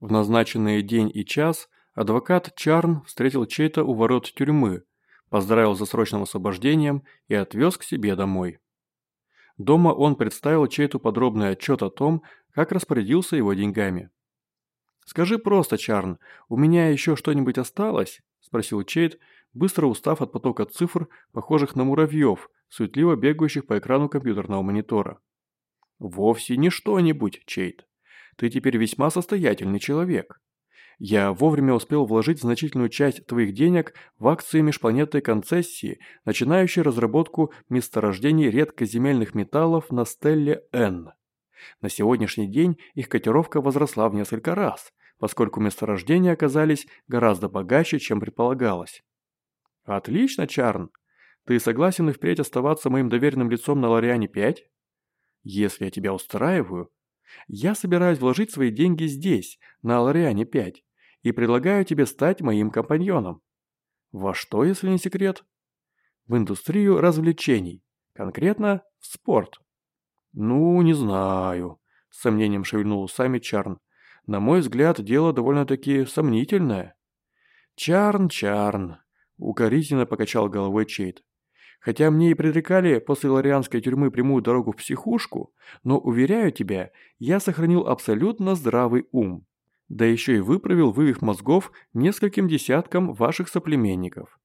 В назначенный день и час адвокат Чарн встретил чей-то у ворот тюрьмы, поздравил за срочным освобождением и отвез к себе домой. Дома он представил чей-то подробный отчет о том, как распорядился его деньгами. «Скажи просто, Чарн, у меня еще что-нибудь осталось?» – спросил Чейт, быстро устав от потока цифр, похожих на муравьев, суетливо бегающих по экрану компьютерного монитора. «Вовсе не что-нибудь, Чейт. Ты теперь весьма состоятельный человек. Я вовремя успел вложить значительную часть твоих денег в акции межпланетной концессии, начинающей разработку месторождений редкоземельных металлов на стелле N. На сегодняшний день их котировка возросла в несколько раз, поскольку месторождения оказались гораздо богаче, чем предполагалось. Отлично, Чарн. Ты согласен и впредь оставаться моим доверенным лицом на Лориане-5? Если я тебя устраиваю, я собираюсь вложить свои деньги здесь, на Лориане-5, и предлагаю тебе стать моим компаньоном. Во что, если не секрет? В индустрию развлечений, конкретно в спорт. Ну, не знаю, с сомнением шевельнул усами Чарн. На мой взгляд, дело довольно-таки сомнительное. Чарн, Чарн, укоризненно покачал головой Чейт. Хотя мне и предрекали после ларианской тюрьмы прямую дорогу в психушку, но, уверяю тебя, я сохранил абсолютно здравый ум. Да еще и выправил вывих мозгов нескольким десяткам ваших соплеменников.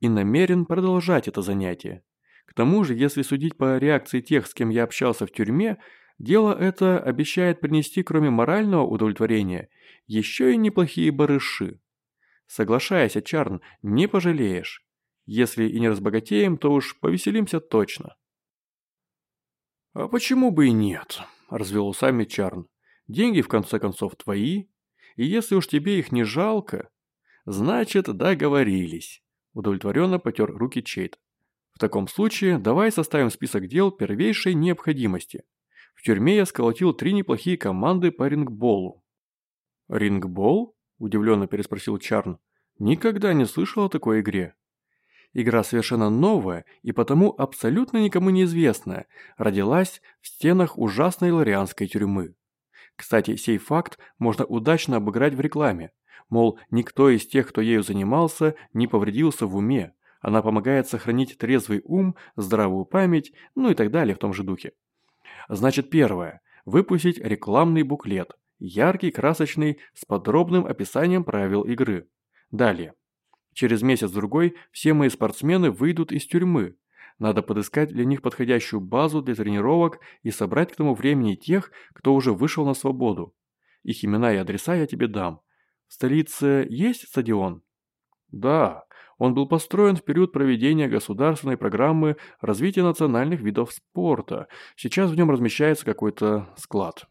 И намерен продолжать это занятие. К тому же, если судить по реакции тех, с кем я общался в тюрьме, дело это обещает принести, кроме морального удовлетворения, еще и неплохие барыши. Соглашайся, Чарн, не пожалеешь. Если и не разбогатеем, то уж повеселимся точно». «А почему бы и нет?» – развел усами Чарн. «Деньги, в конце концов, твои, и если уж тебе их не жалко, значит, договорились». Удовлетворенно потер руки Чейт. «В таком случае давай составим список дел первейшей необходимости. В тюрьме я сколотил три неплохие команды по рингболу». «Рингбол?» – удивленно переспросил Чарн. «Никогда не слышал о такой игре». Игра совершенно новая и потому абсолютно никому неизвестная, родилась в стенах ужасной ларианской тюрьмы. Кстати, сей факт можно удачно обыграть в рекламе. Мол, никто из тех, кто ею занимался, не повредился в уме. Она помогает сохранить трезвый ум, здравую память, ну и так далее в том же духе. Значит, первое. Выпустить рекламный буклет. Яркий, красочный, с подробным описанием правил игры. Далее. Через месяц-другой все мои спортсмены выйдут из тюрьмы. Надо подыскать для них подходящую базу для тренировок и собрать к тому времени тех, кто уже вышел на свободу. Их имена и адреса я тебе дам. В столице есть стадион? Да, он был построен в период проведения государственной программы развития национальных видов спорта. Сейчас в нем размещается какой-то склад.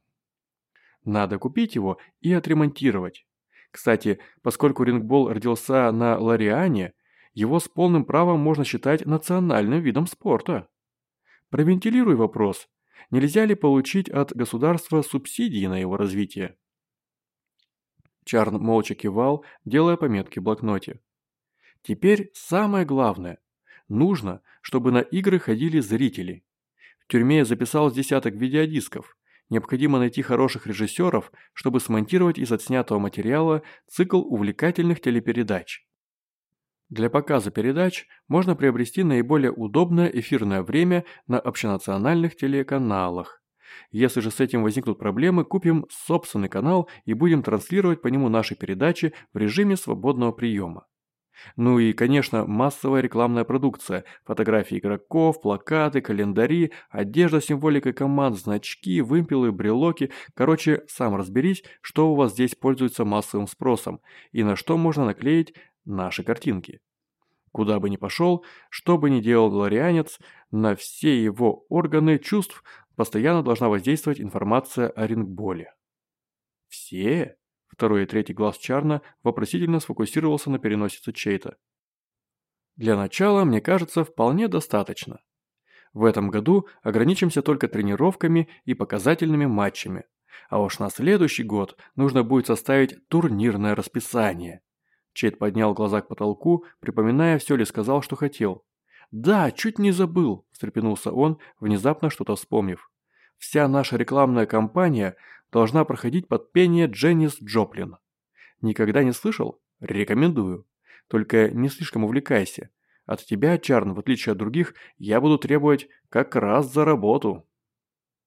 Надо купить его и отремонтировать. Кстати, поскольку рингбол родился на Лариане, его с полным правом можно считать национальным видом спорта. Провентилируй вопрос. Нельзя ли получить от государства субсидии на его развитие? Чарн молча кивал, делая пометки в блокноте. Теперь самое главное. Нужно, чтобы на игры ходили зрители. В тюрьме записал десяток видеодисков. Необходимо найти хороших режиссеров, чтобы смонтировать из отснятого материала цикл увлекательных телепередач. Для показа передач можно приобрести наиболее удобное эфирное время на общенациональных телеканалах. Если же с этим возникнут проблемы, купим собственный канал и будем транслировать по нему наши передачи в режиме свободного приема. Ну и, конечно, массовая рекламная продукция, фотографии игроков, плакаты, календари, одежда с символикой команд, значки, вымпелы, брелоки. Короче, сам разберись, что у вас здесь пользуется массовым спросом и на что можно наклеить наши картинки. Куда бы ни пошел, что бы ни делал глорианец, на все его органы чувств постоянно должна воздействовать информация о рингболе. Все? Второй и третий глаз Чарна вопросительно сфокусировался на переносице чей-то. Для начала, мне кажется, вполне достаточно. В этом году ограничимся только тренировками и показательными матчами. А уж на следующий год нужно будет составить турнирное расписание. Чейт поднял глаза к потолку, припоминая, все ли сказал, что хотел. «Да, чуть не забыл», – встрепенулся он, внезапно что-то вспомнив. «Вся наша рекламная кампания должна проходить под пение Дженнис Джоплин. Никогда не слышал? Рекомендую. Только не слишком увлекайся. От тебя, Чарн, в отличие от других, я буду требовать как раз за работу.